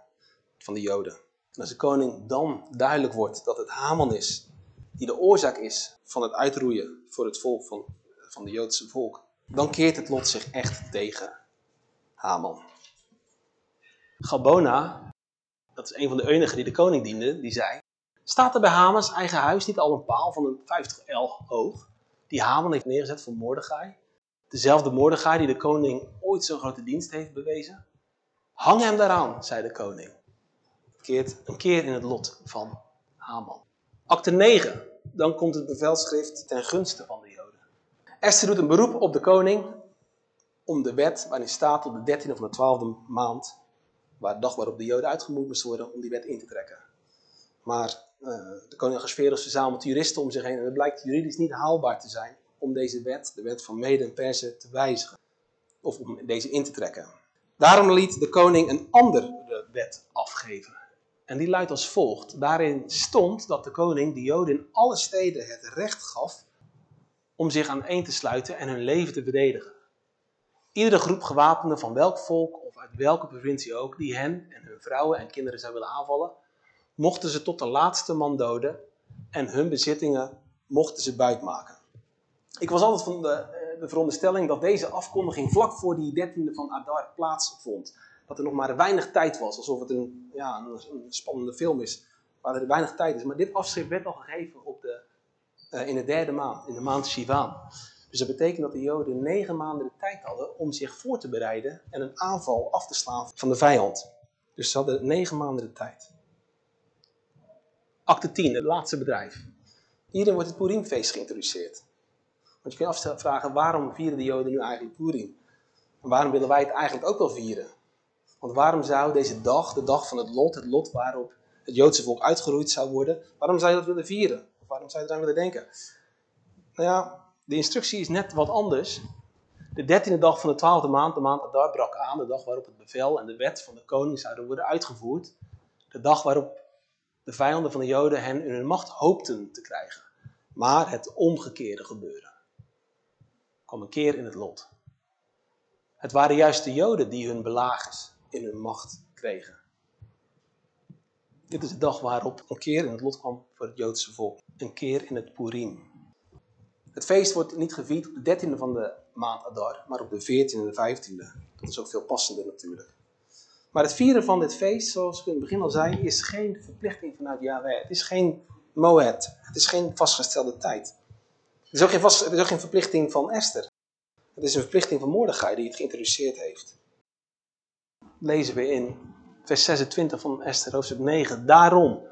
van de Joden. En als de koning dan duidelijk wordt dat het Haman is, die de oorzaak is van het uitroeien voor het volk van, van de Joodse volk, dan keert het lot zich echt tegen Haman. Gabona, dat is een van de enigen die de koning diende, die zei, staat er bij Hamans eigen huis niet al een paal van een 50 L hoog, die Haman heeft neergezet voor Mordechai? Dezelfde Mordechai die de koning ooit zo'n grote dienst heeft bewezen. Hang hem daaraan, zei de koning. Keert een keer in het lot van Haman. Acte 9. Dan komt het bevelschrift ten gunste van de Joden. Esther doet een beroep op de koning om de wet waarin staat op de 13e of de 12e maand, waar de dag waarop de Joden uitgemoed moest worden, om die wet in te trekken. Maar uh, de koning Ahasverus verzamelt juristen om zich heen en het blijkt juridisch niet haalbaar te zijn om deze wet, de wet van Mede en Persen, te wijzigen. Of om deze in te trekken. Daarom liet de koning een andere wet afgeven. En die luidt als volgt. Daarin stond dat de koning de Joden in alle steden het recht gaf om zich aan één te sluiten en hun leven te verdedigen. Iedere groep gewapenden van welk volk of uit welke provincie ook, die hen en hun vrouwen en kinderen zou willen aanvallen, mochten ze tot de laatste man doden en hun bezittingen mochten ze buitmaken. Ik was altijd van de, eh, de veronderstelling dat deze afkondiging vlak voor die 13e van Adar plaatsvond. Dat er nog maar weinig tijd was, alsof het een, ja, een, spannende film is, waar er weinig tijd is. Maar dit afschrift werd al gegeven op de, uh, in de derde maand, in de maand Sivan. Dus dat betekent dat de Joden negen maanden de tijd hadden om zich voor te bereiden en een aanval af te slaan van de vijand. Dus ze hadden negen maanden de tijd. Acte 10, het laatste bedrijf. Hierin wordt het Purimfeest geïntroduceerd. Want je kunt je afvragen, waarom vieren de Joden nu eigenlijk Purim? En waarom willen wij het eigenlijk ook wel vieren? Want waarom zou deze dag, de dag van het lot, het lot waarop het Joodse volk uitgeroeid zou worden, waarom zou je dat willen vieren? Of waarom zou je eraan willen denken? Nou ja, de instructie is net wat anders. De dertiende dag van de twaalfde maand, de maand Adar, brak aan, de dag waarop het bevel en de wet van de koning zouden worden uitgevoerd. De dag waarop de vijanden van de Joden hen in hun macht hoopten te krijgen. Maar het omgekeerde gebeurde. Kwam een keer in het lot. Het waren juist de Joden die hun belagers in hun macht kregen. Dit is de dag waarop een keer in het lot kwam voor het Joodse volk. Een keer in het Purim. Het feest wordt niet gevierd op de 13e van de maand Adar, maar op de 14e en de 15e. Dat is ook veel passender natuurlijk. Maar het vieren van dit feest, zoals ik in het begin al zei, is geen verplichting vanuit Yahweh. Het is geen moed. Het is geen vastgestelde tijd. Is ook het is ook geen verplichting van Esther. Het is een verplichting van Mordechai die het geïntroduceerd heeft. Lezen we in vers 26 van Esther, hoofdstuk 9. Daarom,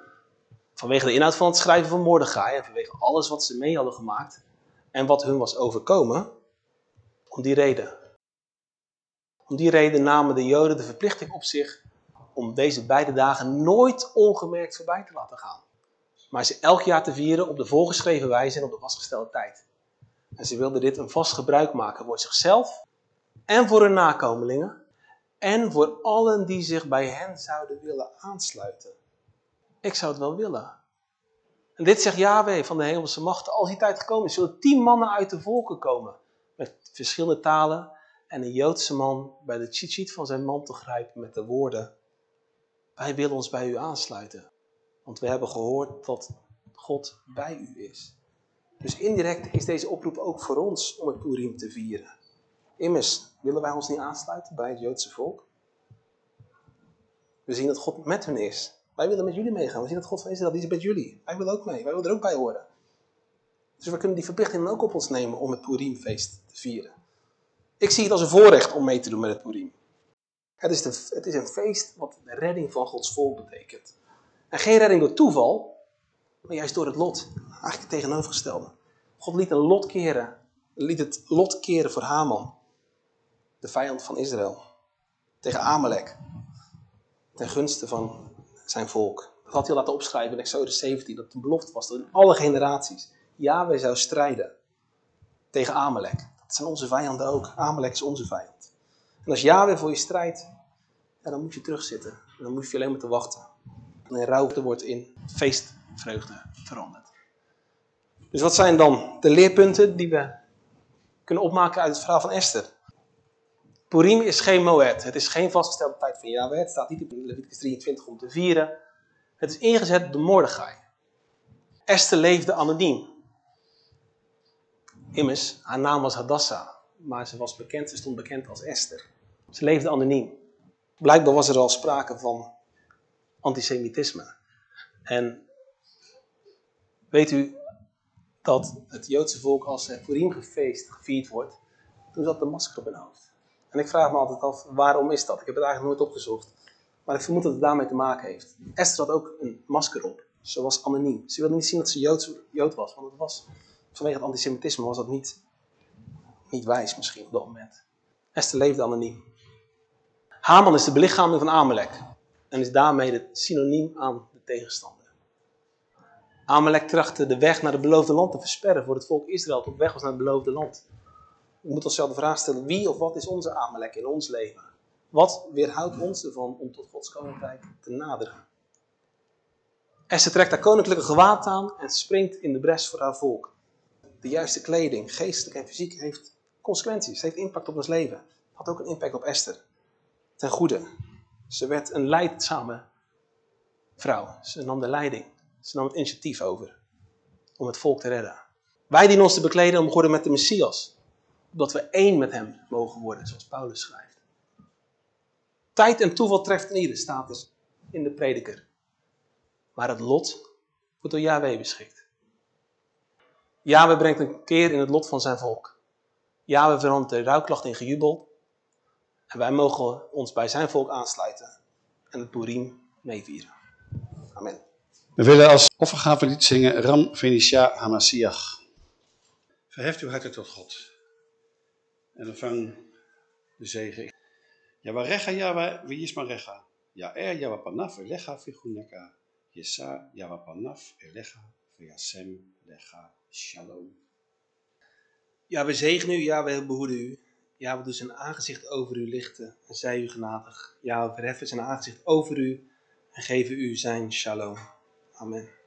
vanwege de inhoud van het schrijven van Mordechai en vanwege alles wat ze mee hadden gemaakt en wat hun was overkomen, om die reden om die reden namen de Joden de verplichting op zich om deze beide dagen nooit ongemerkt voorbij te laten gaan. Maar ze elk jaar te vieren op de voorgeschreven wijze en op de vastgestelde tijd. En ze wilden dit een vast gebruik maken voor zichzelf en voor hun nakomelingen en voor allen die zich bij hen zouden willen aansluiten. Ik zou het wel willen. En dit zegt Yahweh van de hemelse machten. Als die tijd gekomen is, zullen tien mannen uit de volken komen. Met verschillende talen en een Joodse man bij de tzitzit van zijn mantel grijpen met de woorden: Wij willen ons bij u aansluiten, want we hebben gehoord dat God bij u is. Dus indirect is deze oproep ook voor ons om het Purim te vieren. Immers, willen wij ons niet aansluiten bij het Joodse volk? We zien dat God met hen is. Wij willen met jullie meegaan. We zien dat God van Israël, is met jullie. Wij willen ook mee. Wij willen er ook bij horen. Dus we kunnen die verplichting ook op ons nemen om het Purimfeest te vieren. Ik zie het als een voorrecht om mee te doen met het Purim. Het is, het is een feest wat de redding van Gods volk betekent. En geen redding door toeval, maar juist door het lot. Eigenlijk het tegenovergestelde. God liet een lot keren. Liet het lot keren voor Haman. De vijand van Israël. Tegen Amalek. Ten gunste van zijn volk. Dat had hij laten opschrijven in Exodus 17. Dat de belofte was dat in alle generaties Yahweh zou strijden tegen Amalek. Dat zijn onze vijanden ook. Amalek is onze vijand. En als Yahweh voor je strijdt, dan moet je terugzitten. En dan moet je alleen maar te wachten. En in rouw wordt in feestvreugde veranderd. Dus wat zijn dan de leerpunten die we kunnen opmaken uit het verhaal van Esther? Purim is geen moed. Het is geen vastgestelde tijd van Yahweh. Het staat niet in Leviticus 23 om te vieren. Het is ingezet door Mordechai. Esther leefde anoniem. Immers, haar naam was Hadassah, maar ze was bekend, ze stond bekend als Esther. Ze leefde anoniem. Blijkbaar was er al sprake van antisemitisme. En weet u dat het Joodse volk als het Purimfeest gevierd wordt, toen zat de masker op hun hoofd. En ik vraag me altijd af, waarom is dat? Ik heb het eigenlijk nooit opgezocht. Maar ik vermoed dat het daarmee te maken heeft. Esther had ook een masker op. Ze was anoniem. Ze wilde niet zien dat ze Joods, Jood was, want het was vanwege het antisemitisme was dat niet, niet wijs misschien op dat moment. Esther leefde anoniem. Haman is de belichaming van Amalek en is daarmee het synoniem aan de tegenstander. Amalek trachtte de weg naar het beloofde land te versperren voor het volk Israël op weg was naar het beloofde land. We moeten onszelf de vraag stellen, wie of wat is onze Amalek in ons leven? Wat weerhoudt ons ervan om tot Gods koninkrijk te naderen? Esther trekt haar koninklijke gewaad aan en springt in de bres voor haar volk. De juiste kleding, geestelijk en fysiek, heeft consequenties, heeft impact op ons leven. Had ook een impact op Esther. Ten goede. Ze werd een leidzame vrouw. Ze nam de leiding. Ze nam het initiatief over om het volk te redden. Wij dienen ons te bekleden om worden met de Messias. Opdat we één met hem mogen worden, zoals Paulus schrijft. Tijd en toeval treft ieder, staat dus in de prediker. Maar het lot wordt door Yahweh beschikt. Yahweh brengt een keer in het lot van zijn volk. Yahweh verandert de rouwklacht in gejubel. En wij mogen ons bij zijn volk aansluiten en het Purim meevieren. Amen. We willen als offergave zingen Ram Venetia Hamasiach. Verheft uw harten tot God en ontvang de zegen. Yawarecha Yawa Viyismarecha. Yaer Yawa Panaf Elecha Viguneka. Yesa Yawa Panaf Elecha Viyasem Lecha Shalom. Ja, we zegenen u, ja, we behoeden u. Ja, we doen zijn aangezicht over u lichten en zij u genadig. Ja, verheffen zijn aangezicht over u en geven u zijn shalom. Amen.